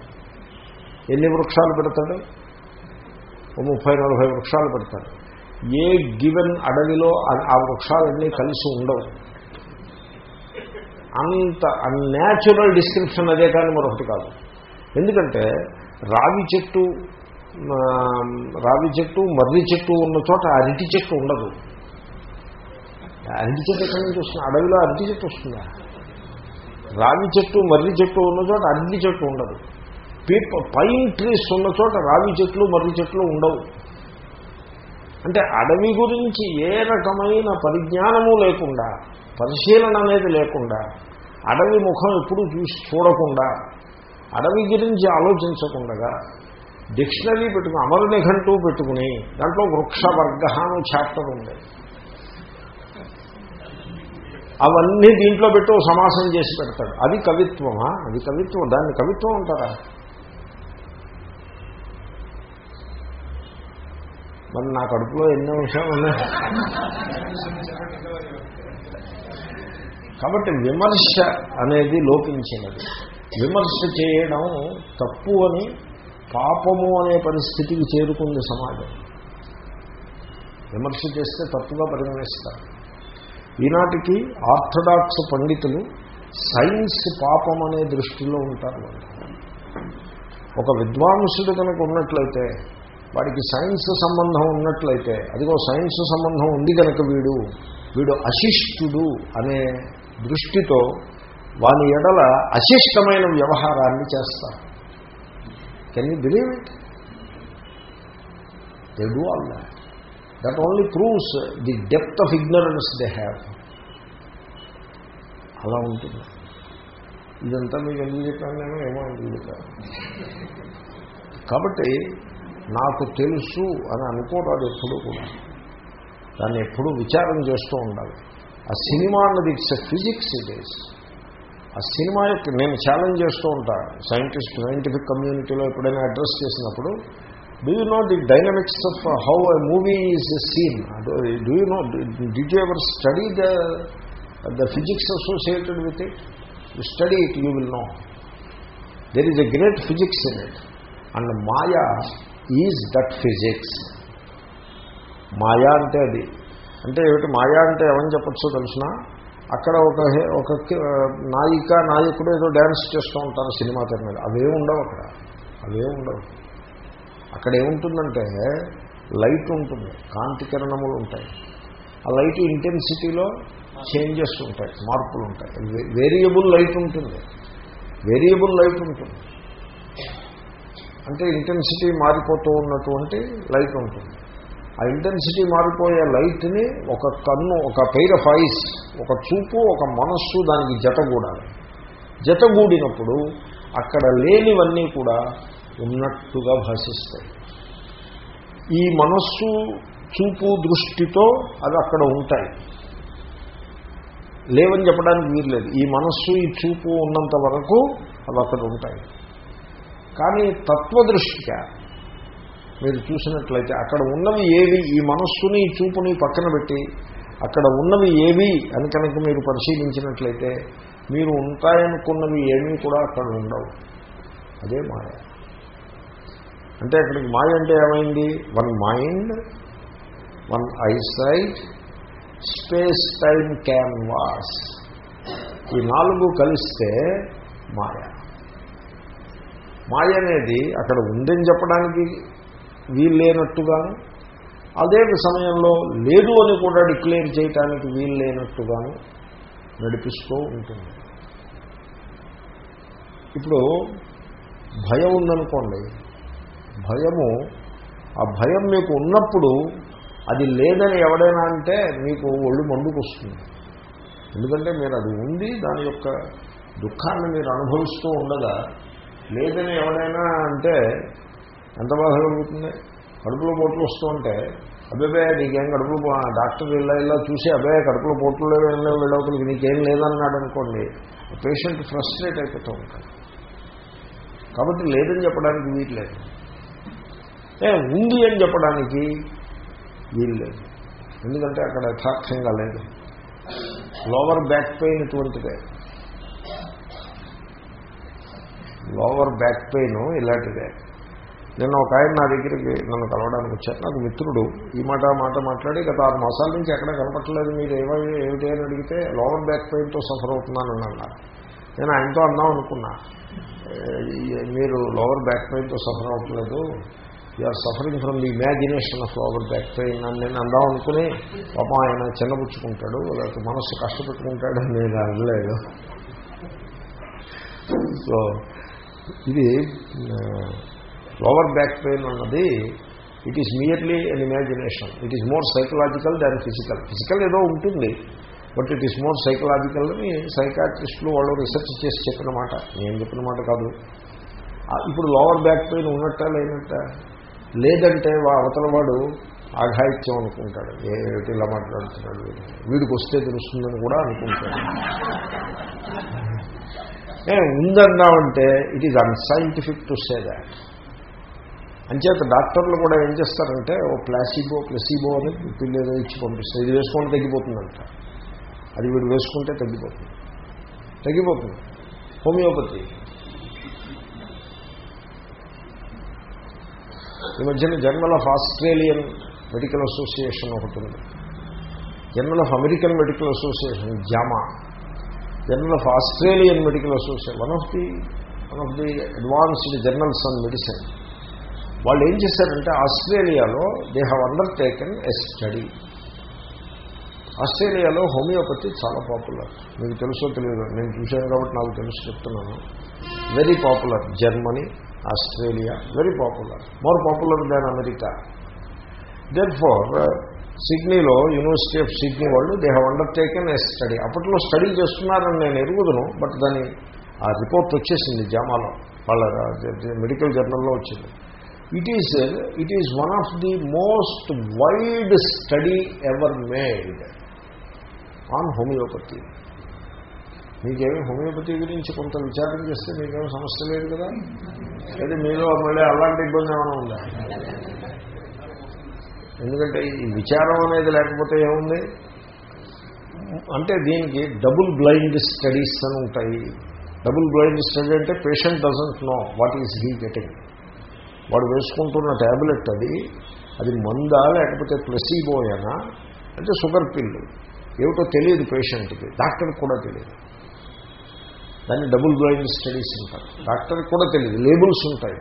[SPEAKER 1] ఎన్ని వృక్షాలు పెడతాడు? ముప్పై నలభై వృక్షాలు పెడతాడు. ఏ గివెన్ అడవిలో ఆ వృక్షాలన్నీ కలిసి ఉండవు. అంత అన్యాచురల్ డిస్క్రిప్షన్ అదే కానీ మరొకటి కాదు. ఎందుకంటే రావి చెట్టు రావి చెట్టు మర్రి చెట్టు ఉన్న చోట అరటి చెట్టు ఉండదు. అరటి చెట్టు ఎక్కడి నుంచి వస్తుంది? అడవిలో అరటి చెట్టు వస్తుందా? రావి చెట్టు మర్రి చెట్టు ఉన్న చోట అరటి చెట్టు ఉండదు. పీప పైన్ ట్రీస్ ఉన్న చోట రావి చెట్లు మర్రి చెట్లు ఉండవు. అంటే అడవి గురించి ఏ రకమైన పరిజ్ఞానము లేకుండా పరిశీలన అనేది లేకుండా అడవి ముఖం ఎప్పుడు చూసి చూడకుండా అడవి గురించి ఆలోచించకుండా డిక్షనరీ పెట్టుకుని అమరనిఘంటూ పెట్టుకుని దాంట్లో వృక్ష వర్గహాను చాప్టర్ ఉండేది అవన్నీ దీంట్లో పెట్టు సమాసం చేసి పెడతాడు. అది కవిత్వమా? అది కవిత్వం. దాన్ని కవిత్వం అంటారా? మరి నా కడుపులో ఎన్నో విషయాలు ఉన్నాయి. కాబట్టి విమర్శ అనేది లోపించినది. విమర్శ చేయడం తప్పు అని పాపము అనే పరిస్థితికి చేరుకుంది సమాజం. విమర్శ చేస్తే తప్పుగా పరిగణిస్తారు. ఈనాటికి ఆర్థడాక్స్ పండితులు సైన్స్ పాపం అనే దృష్టిలో ఉంటారు. ఒక విద్వాంసుడు కనుక ఉన్నట్లయితే వాడికి సైన్స్ సంబంధం ఉన్నట్లయితే అదిగో సైన్స్ సంబంధం ఉంది కనుక వీడు వీడు అశిష్టుడు అనే దృష్టితో వాని ఎడల అశిష్టమైన వ్యవహారాన్ని చేస్తారు. Can you believe it they do all that that only proves the depth of ignorance they have అలా ఉంటుంది. ఇదంతా మీకు ఎందుకు చెప్పాను నేను ఏమో చెప్పాను. కాబట్టి నాకు తెలుసు అని అనుకోరాదు ఎప్పుడూ కూడా. దాన్ని ఎప్పుడూ విచారం చేస్తూ ఉండాలి. ఆ సినిమా అన్నది ఇట్స్ ఫిజిక్స్ ఇట్ ఈస్. ఆ సినిమా యొక్క నేను ఛాలెంజ్ చేస్తూ ఉంటాను సైంటిస్ట్ సైంటిఫిక్ కమ్యూనిటీలో ఎప్పుడైనా అడ్రస్ చేసినప్పుడు do you know the dynamics of how a movie is seen do you know did you ever study the the physics associated with it you study it you will know there is a great physics in it and maya is that physics మాయా అంటే అది. అంటే ఏమిటి? మాయా అంటే ఏమని చెప్పచ్చో తెలిసిన? అక్కడ ఒక ఒక నాయిక నాయకుడు ఏదో డ్యాన్స్ చేస్తూ ఉంటారు సినిమా తెర మీద. అవే ఉండవు అక్కడ. అవే ఉండవు. అక్కడ ఏముంటుందంటే లైట్ ఉంటుంది కాంతి కిరణములు ఉంటాయి. ఆ లైట్ ఇంటెన్సిటీలో చేంజెస్ ఉంటాయి మార్పులు ఉంటాయి. వేరియబుల్ లైట్ ఉంటుంది వేరియబుల్ లైట్ ఉంటుంది. అంటే ఇంటెన్సిటీ మారిపోతూ ఉన్నటువంటి లైట్ ఉంటుంది. ఆ ఇంటెన్సిటీ మారిపోయే లైట్ని ఒక కన్ను ఒక పెయిర్ ఆఫ్ ఐస్ ఒక చూపు ఒక మనస్సు దానికి జతగూడాలి. జతగూడినప్పుడు అక్కడ లేనివన్నీ కూడా ఉన్నట్టుగా భాషిస్తాయి. ఈ మనస్సు చూపు దృష్టితో అది అక్కడ ఉంటాయి. లేవని చెప్పడానికి వీర్లేదు లేదు ఈ మనస్సు ఈ చూపు ఉన్నంత వరకు అవి అక్కడ ఉంటాయి. కానీ తత్వదృష్ట్యా మీరు చూసినట్లయితే అక్కడ ఉన్నవి ఏవి? ఈ మనస్సుని చూపుని పక్కన పెట్టి అక్కడ ఉన్నవి ఏవి అని కనుక మీరు పరిశీలించినట్లయితే మీరు ఉంటాయనుకున్నవి ఏమీ కూడా అక్కడ ఉండవు. అదే మాయ. అంటే అక్కడికి మాయ అంటే ఏమైంది? One mind one eyesight space time canvas. ఈ నాలుగు కలిస్తే మాయ. మాయ అనేది అక్కడ ఉందని చెప్పడానికి వీలు లేనట్టుగాను అదే సమయంలో లేదు అని కూడా డిక్లేర్ చేయటానికి వీలు లేనట్టుగాను నడిపిస్తూ ఉంటుంది. ఇప్పుడు భయం ఉందనుకోండి భయము ఆ భయం మీకు ఉన్నప్పుడు అది లేదని ఎవడైనా అంటే మీకు ఒళ్ళు మండుకు వస్తుంది ఎందుకంటే మీరు అది ఉంది దాని యొక్క దుఃఖాన్ని మీరు అనుభవిస్తూ ఉండగా లేదని ఎవడైనా అంటే ఎంత బాధ కలుగుతుంది కడుపులో పోట్లు వస్తూ ఉంటే అబ్బాబే నీకేం కడుపులో డాక్టర్ ఇలా ఇలా చూసి అబ్బాయి కడుపులో పోట్లు వెళ్ళే వెళ్ళవతలకి నీకేం లేదన్నాడు అనుకోండి పేషెంట్ ఫ్రస్ట్రేట్ అయిపోతూ ఉంటాడు. కాబట్టి లేదని చెప్పడానికి వీట్లేదు లేదు. ఉంది అని చెప్పడానికి వీలు లేదు ఎందుకంటే అక్కడ యథార్థంగా లేదు. లోవర్ బ్యాక్ పెయిన్ ఇటువంటిదే. లోవర్ బ్యాక్ పెయిన్ ఇలాంటిదే. నిన్న ఒక ఆయన నా దగ్గరికి నన్ను కలవడానికి వచ్చాను నాకు మిత్రుడు ఈ మాట మాట మాట్లాడి గత ఆరు మాసాల నుంచి ఎక్కడ కనపట్టలేదు మీరు ఏమై ఏమిటి అని అడిగితే లోవర్ బ్యాక్ పెయిన్తో సఫర్ అవుతున్నాను అన్నారు. నేను ఆయనతో అన్నాం అనుకున్నా. మీరు లోవర్ బ్యాక్ పెయిన్తో సఫర్ అవ్వట్లేదు or suffering from the imagination of our back pain అని నేను అందాం అనుకుని పాప ఆయన చిన్నపుచ్చుకుంటాడు లేకపోతే మనస్సు కష్టపెట్టుకుంటాడు అని నేను అనలేదు. సో ఇది లోవర్ బ్యాక్ పెయిన్ అన్నది it is merely an imagination it is more psychological than physical physical ఏదో ఉంటుంది but it is more psychological అని సైకాట్రిస్టులు వాళ్ళు రీసెర్చ్ చేసి చెప్పిన మాట. నేను చెప్పిన మాట కాదు. ఇప్పుడు లోవర్ బ్యాక్ పెయిన్ ఉన్నట్ట లేనట్ట? లేదంటే వా అవతల వాడు ఆఘాయిత్యం అనుకుంటాడు. ఏమిటి ఇలా మాట్లాడుతున్నాడు? వీడికి వస్తే తెలుస్తుందని కూడా అనుకుంటాడు. ఏ ఉందన్నామంటే it is unscientific to say that అంచేత డాక్టర్లు కూడా ఏం చేస్తారంటే ఓ ప్లాసిబో ప్లసీబో అని పిల్లలు ఇచ్చి పంపిస్తారు. ఇది వేసుకుంటే తగ్గిపోతుందంట. అది వీడు వేసుకుంటే తగ్గిపోతుంది. తగ్గిపోతుంది. హోమియోపతి. ఈ మధ్యన journal of Australian medical association ఒకటి ఉంది. Journal of American medical association JAMA. Journal of Australian medical association one of the one of the advanced journals on medicine వాళ్ళు ఏం చేశారంటే ఆస్ట్రేలియాలో they have undertaken a study ఆస్ట్రేలియాలో homeopathy చాలా popular మీకు తెలుసో తెలియదు నేను చూశాను కాబట్టి నాకు తెలుసు చెప్తున్నాను. Very popular Germany Australia very popular more popular than America then far సిడ్నీలో యూనివర్సిటీ ఆఫ్ సిడ్నీ వాళ్ళు they have undertaken a study అప్పట్లో స్టడీ చేస్తున్నారని నేను ఎరుగుదను బట్ దాని ఆ రిపోర్ట్ వచ్చేసింది జామాలో వాళ్ళ మెడికల్ జర్నల్లో వచ్చింది. It is it is one of the most wide study ever made on homeopathy మీకేమి హోమియోపతి గురించి కొంత విచారం చేస్తే మీకేమీ సమస్య లేదు కదా? అయితే మీలో మళ్ళీ అలాంటి ఇబ్బంది ఏమైనా ఉందా? ఎందుకంటే ఈ విచారం అనేది లేకపోతే ఏముంది? అంటే దీనికి డబుల్ బ్లైండ్ స్టడీస్ అని ఉంటాయి. డబుల్ బ్లైండ్ స్టడీ అంటే patient doesn't know what is he getting. వాడు వేసుకుంటున్న ట్యాబ్లెట్ అది అది మందా లేకపోతే ప్లసీబోయేనా? అంటే షుగర్ పిల్లు. ఏమిటో తెలియదు పేషెంట్కి డాక్టర్కి కూడా తెలియదు. దాన్ని డబుల్ బ్లైండ్ స్టడీస్ ఉంటారు డాక్టర్కి కూడా తెలియదు లేబుల్స్ ఉంటాయి.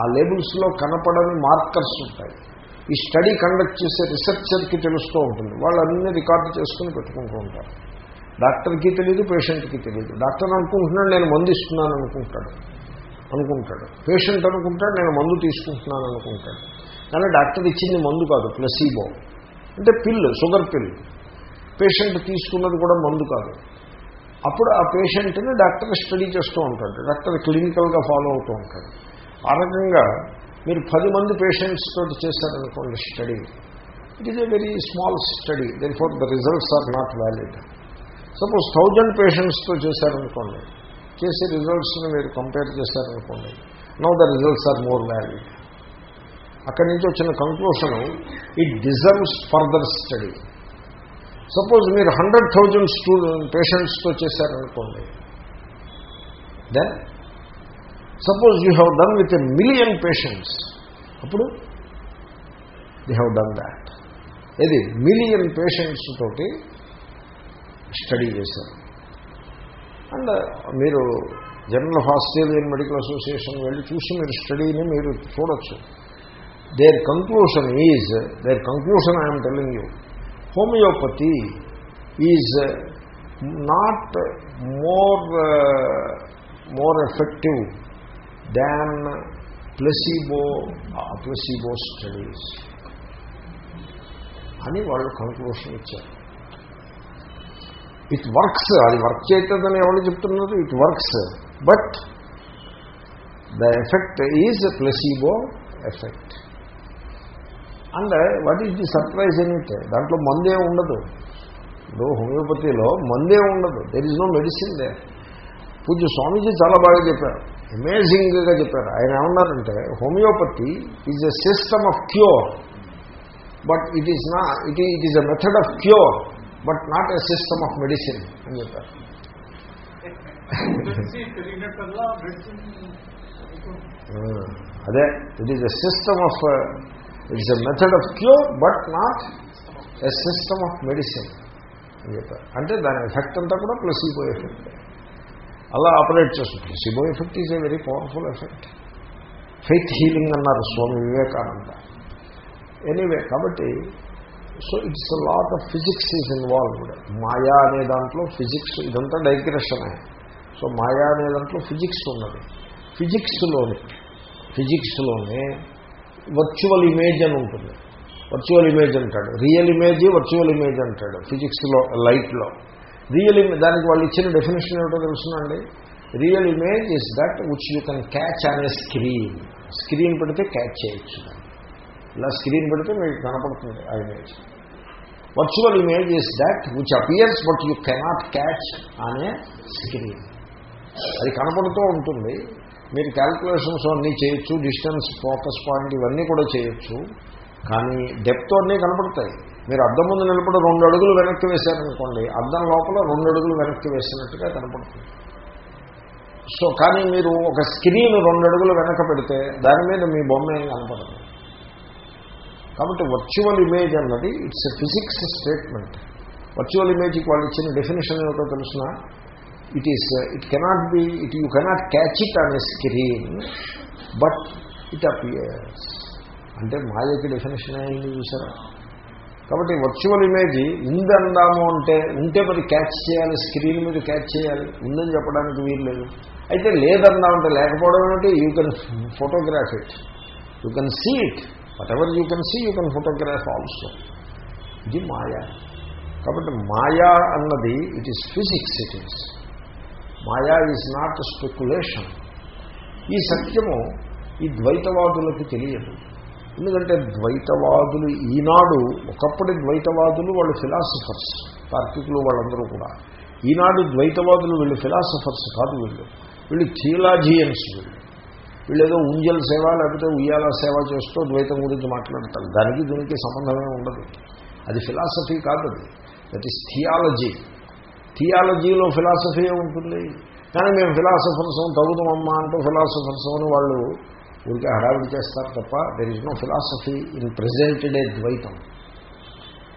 [SPEAKER 1] ఆ లేబుల్స్లో కనపడని మార్కర్స్ ఉంటాయి. ఈ స్టడీ కండక్ట్ చేసే రీసెర్చర్కి తెలుస్తూ ఉంటుంది. వాళ్ళు అన్ని రికార్డు చేసుకుని పెట్టుకుంటూ ఉంటారు. డాక్టర్కి తెలియదు పేషెంట్కి తెలియదు డాక్టర్ అనుకుంటున్నాడు నేను మందు ఇస్తున్నాను అనుకుంటాడు. అనుకుంటాడు. పేషెంట్ అనుకుంటాడు నేను మందు తీసుకుంటున్నాను అనుకుంటాడు. కానీ డాక్టర్ ఇచ్చింది మందు కాదు ప్లసీబో. అంటే పిల్లు షుగర్ పిల్లు పేషెంట్ తీసుకున్నది కూడా మందు కాదు. అప్పుడు ఆ పేషెంట్ని డాక్టర్ స్టడీ చేస్తూ ఉంటాడు. డాక్టర్ క్లినికల్గా ఫాలో అవుతూ ఉంటాడు. ఆ రకంగా మీరు పది మంది పేషెంట్స్ తోటి చేశారనుకోండి study. It is a very small study then for the results are not valid suppose thousand పేషెంట్స్తో చేశారనుకోండి. చేసే రిజల్ట్స్ని మీరు కంపేర్ చేశారనుకోండి. Now the results are more valid అక్కడి నుంచి వచ్చిన conclusion it deserves further study suppose మీరు హండ్రెడ్ థౌజండ్ స్టూడెంట్ పేషెంట్స్తో చేశారనుకోండి. Then suppose you have done with a million patients. అప్పుడు యూ హ్యావ్ డన్ దాట్. ఇది మిలియన్ పేషెంట్స్ తోటి స్టడీ చేశారు. అండ్ మీరు జనరల్ ఆస్ట్రేలియన్ మెడికల్ అసోసియేషన్ వెళ్ళి చూసి మీరు స్టడీని మీరు చూడొచ్చు. Their conclusion is their conclusion I'm telling you homeopathy is not more more effective than placebo placebo studies అని వాళ్ళు కంక్లూషన్ ఇచ్చారు. ఇట్ వర్క్స్ అది వర్క్ చేయట్లేదని ఎవరు చెప్తున్నారు? It works but the effect is placebo effect and what is the surprise it దాంట్లో మందే ఉండదు. ఇప్పుడు హోమియోపతిలో మందే ఉండదు. దెర్ ఇస్ నో మెడిసిన్ దే పూజ్య స్వామీజీ చాలా బాగా చెప్పారు. అమేజింగ్గా చెప్పారు. ఆయన ఏమన్నారంటే homeopathy is a system of cure but it is not it it is a method of cure but not a system of medicine అని చెప్పారు.
[SPEAKER 2] మెడిసిన్
[SPEAKER 1] అదే it is a system of it's a method of cure but not a system of medicine అని చెప్పారు అంటే దాని effect అంతా కూడా placebo effect అలా ఆపరేట్ చేస్తుంది. Placebo effect is a very powerful effect faith healing అన్నారు స్వామి వివేకానంద. ఎనీవే కాబట్టి so it's lot of physics is involved మాయా అనే దాంట్లో ఫిజిక్స్ ఇదంతా డైగ్రెషనే సో మాయా అనే దాంట్లో ఫిజిక్స్ ఉన్నది. ఫిజిక్స్లోని ఫిజిక్స్లోనే వర్చువల్ ఇమేజ్ అని ఉంటుంది. వర్చువల్ ఇమేజ్ అంటాడు. రియల్ ఇమేజ్ వర్చువల్ ఇమేజ్ అంటాడు ఫిజిక్స్లో లైట్లో రియల్ దానికి వాళ్ళు ఇచ్చిన డెఫినేషన్ ఏమిటో తెలుసునండి real image is that which you can catch అనే స్క్రీన్ స్క్రీన్ పెడితే క్యాచ్ చేయొచ్చు. ఇలా స్క్రీన్ పెడితే మీకు కనపడుతుంది ఆ image. Virtual image is that which appears but you cannot catch అనే స్క్రీన్ అది కనపడుతూ ఉంటుంది. మీరు క్యాల్కులేషన్స్ అన్నీ చేయొచ్చు డిస్టెన్స్ ఫోకస్ పాయింట్ ఇవన్నీ కూడా చేయొచ్చు కానీ డెప్త్ అన్నీ కనపడతాయి. మీరు అద్దం ముందు నిలబడి రెండు అడుగులు వెనక్కి వేశారనుకోండి అద్దం లోపల రెండు అడుగులు వెనక్కి వేసినట్టుగా కనపడుతుంది. సో కానీ మీరు ఒక స్క్రీన్ రెండు అడుగులు వెనక పెడితే దాని మీద మీ బొమ్మ ఏం కనపడదు. కాబట్టి వర్చువల్ ఇమేజ్ అన్నది it's a physics statement virtual ఇమేజ్కి వాళ్ళు ఇచ్చిన డెఫినేషన్ ఏమిటో తెలిసిన? It is it cannot be it you cannot catch it on a screen but it appears అంటే మాయకి డెఫినేషన్ అయింది చూసారా? కాబట్టి వర్చువల్ ఇమేజ్ ఉందందాము అంటే ఉంటే మరి క్యాచ్ చేయాలి స్క్రీన్ మీద క్యాచ్ చేయాలి. ఉందని చెప్పడానికి వీలు లేదు. అయితే లేదందామంటే లేకపోవడం ఏమిటి? You can photograph it you can see it whatever you can see you can photograph also ఇది మాయా. కాబట్టి మాయా అన్నది it is physics it is Maya is not speculation. ఈ సత్యము ఈ ద్వైతవాదులకు తెలియదు. ఎందుకంటే ద్వైతవాదులు ఈనాడు ఒకప్పటి ద్వైతవాదులు వాళ్ళు ఫిలాసఫర్స్ తార్కికులు వాళ్ళందరూ కూడా. ఈనాడు ద్వైతవాదులు వీళ్ళు ఫిలాసఫర్స్ కాదు వీళ్ళు. వీళ్ళు థియలాజియన్స్ వీళ్ళు. వీళ్ళు ఏదో ఉంజల్ సేవ లేకపోతే ఉయ్యాల సేవ చేస్తూ ద్వైతం గురించి మాట్లాడతారు. దానికి దీనికి సంబంధమే ఉండదు. అది ఫిలాసఫీ కాదు అది. దట్ ఈస్ థియాలజీ థియాలజీలో ఫిలాసఫీ ఉంటుంది. కానీ మేము ఫిలాసఫర్సం తగుదమమ్మా అంటూ ఫిలాసఫర్స్ అని వాళ్ళు ఊరికే హడావిడి చేస్తారు తప్ప there is no philosophy in presented ఏ ద్వైతం